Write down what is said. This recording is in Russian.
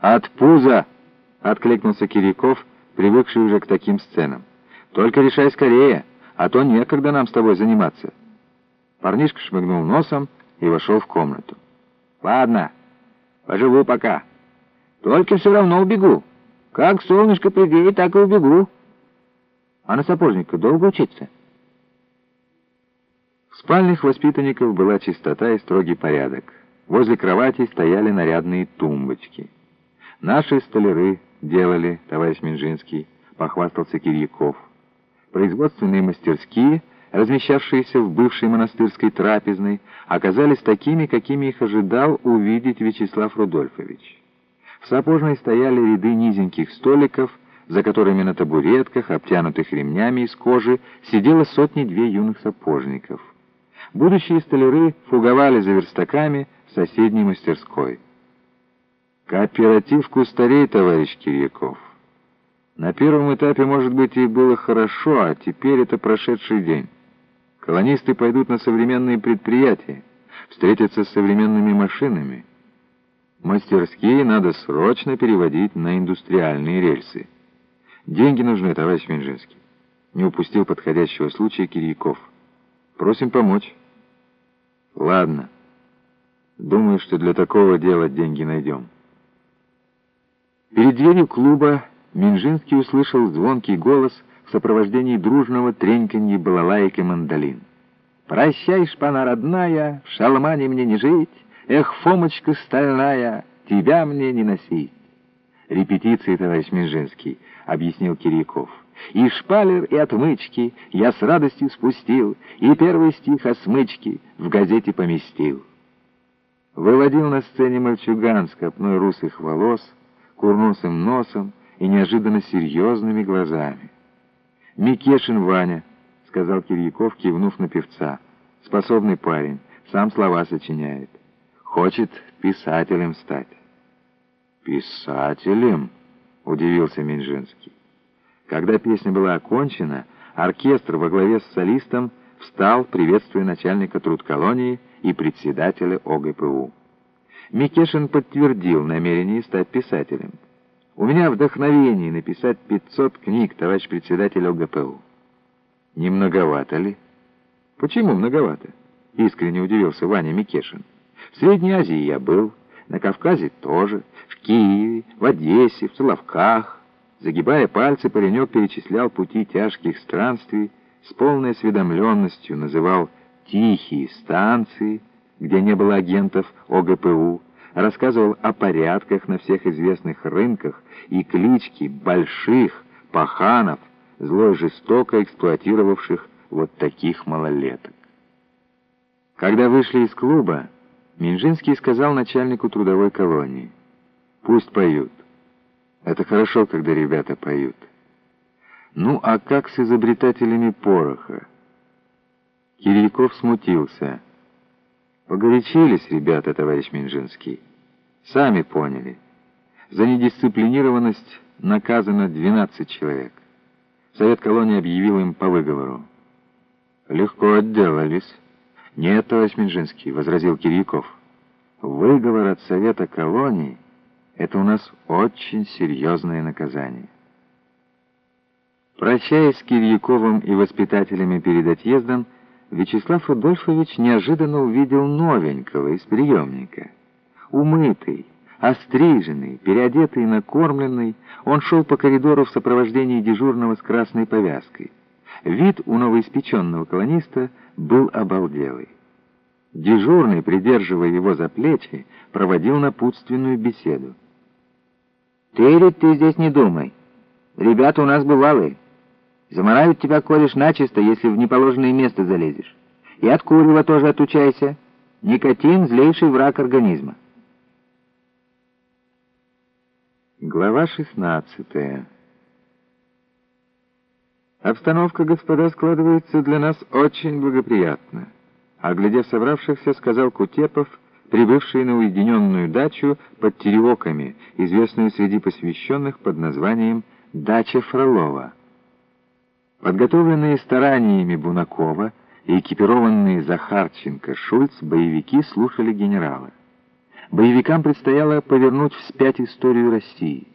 «От пуза!» — откликнулся Киряков, привыкший уже к таким сценам. «Только решай скорее, а то некогда нам с тобой заниматься». Парнишка шмыгнул носом и вошел в комнату. «Ладно, поживу пока. Только все равно убегу. Как солнышко пригреет, так и убегу. А на сапожника долго учиться?» В спальнях воспитанников была чистота и строгий порядок. Возле кровати стояли нарядные тумбочки. Наши столяры делали, товарищ Минжинский, похвастался Кирьяков. Производственные мастерские, размещавшиеся в бывшей монастырской трапезной, оказались такими, какими их ожидал увидеть Вячеслав Рудольфович. В сапожной стояли ряды низеньких столиков, за которыми на табуретках, обтянутых ремнями из кожи, сидело сотни-две юных сапожников. Будущие столяры фуговали за верстаками в соседней мастерской. Кооператив кустарей, товарищ Кирьяков. На первом этапе, может быть, и было хорошо, а теперь это прошедший день. Колонисты пойдут на современные предприятия, встретятся с современными машинами. Мастерские надо срочно переводить на индустриальные рельсы. Деньги нужны, товарищ Минжинский. Не упустил подходящего случая Кирьяков. Просим помочь. Ладно. Думаю, что для такого дела деньги найдем. Перед дверью клуба Минжинский услышал звонкий голос в сопровождении дружного треньканья балалаек и мандолин. «Прощай, шпана родная, в шалмане мне не жить, эх, Фомочка стальная, тебя мне не носить». «Репетиции, товарищ Минжинский», — объяснил Кирьяков. «И шпалер, и отмычки я с радостью спустил, и первый стих о смычке в газете поместил». Выводил на сцене мальчуган с копной русых волос, курносым носом и неожиданно серьезными глазами. «Микешин Ваня», — сказал Кирьяков, кивнув на певца. «Способный парень, сам слова сочиняет. Хочет писателем стать». «Писателем?» — удивился Минжинский. Когда песня была окончена, оркестр во главе с солистом встал, приветствуя начальника трудколонии и председателя ОГПУ. Микешин подтвердил намерение стать писателем. «У меня вдохновение написать 500 книг, товарищ председатель ОГПУ». «Не многовато ли?» «Почему многовато?» — искренне удивился Ваня Микешин. «В Средней Азии я был, на Кавказе тоже, в Киеве, в Одессе, в Соловках». Загибая пальцы, паренек перечислял пути тяжких странствий, с полной осведомленностью называл «тихие станции», где не было агентов ОГПУ, рассказывал о порядках на всех известных рынках и клички больших паханов, зло жестоко эксплуатировавших вот таких малолеток. Когда вышли из клуба, Минжинский сказал начальнику трудовой колонии, «Пусть поют. Это хорошо, когда ребята поют. Ну, а как с изобретателями пороха?» Кирильков смутился. Погорячились ребята, товарищ Минжинский. Сами поняли. За недисциплинированность наказано 12 человек. Совет колонии объявил им по выговору. Легко отделались. Нет, товарищ Минжинский, возразил Кирьяков. Выговор от Совета колонии — это у нас очень серьезное наказание. Прощаясь с Кирьяковым и воспитателями перед отъездом, Вячеслав Рудольфович неожиданно увидел новенького из приемника. Умытый, остриженный, переодетый и накормленный, он шел по коридору в сопровождении дежурного с красной повязкой. Вид у новоиспеченного колониста был обалделый. Дежурный, придерживая его за плечи, проводил напутственную беседу. «Ты, ты здесь не думай. Ребята у нас бывалые». Замарают тебя, кореш, начисто, если в неположенное место залезешь. И от курева тоже отучайся. Никотин — злейший враг организма. Глава шестнадцатая. Обстановка, господа, складывается для нас очень благоприятно. Оглядев собравшихся, сказал Кутепов, прибывший на уединенную дачу под Тереоками, известную среди посвященных под названием «Дача Фролова». Подготовленные стараниями Бунакова и экипированные Захарченко, Шульц, боевики слушали генерала. Боевикам предстояло повернуть вспять историю России.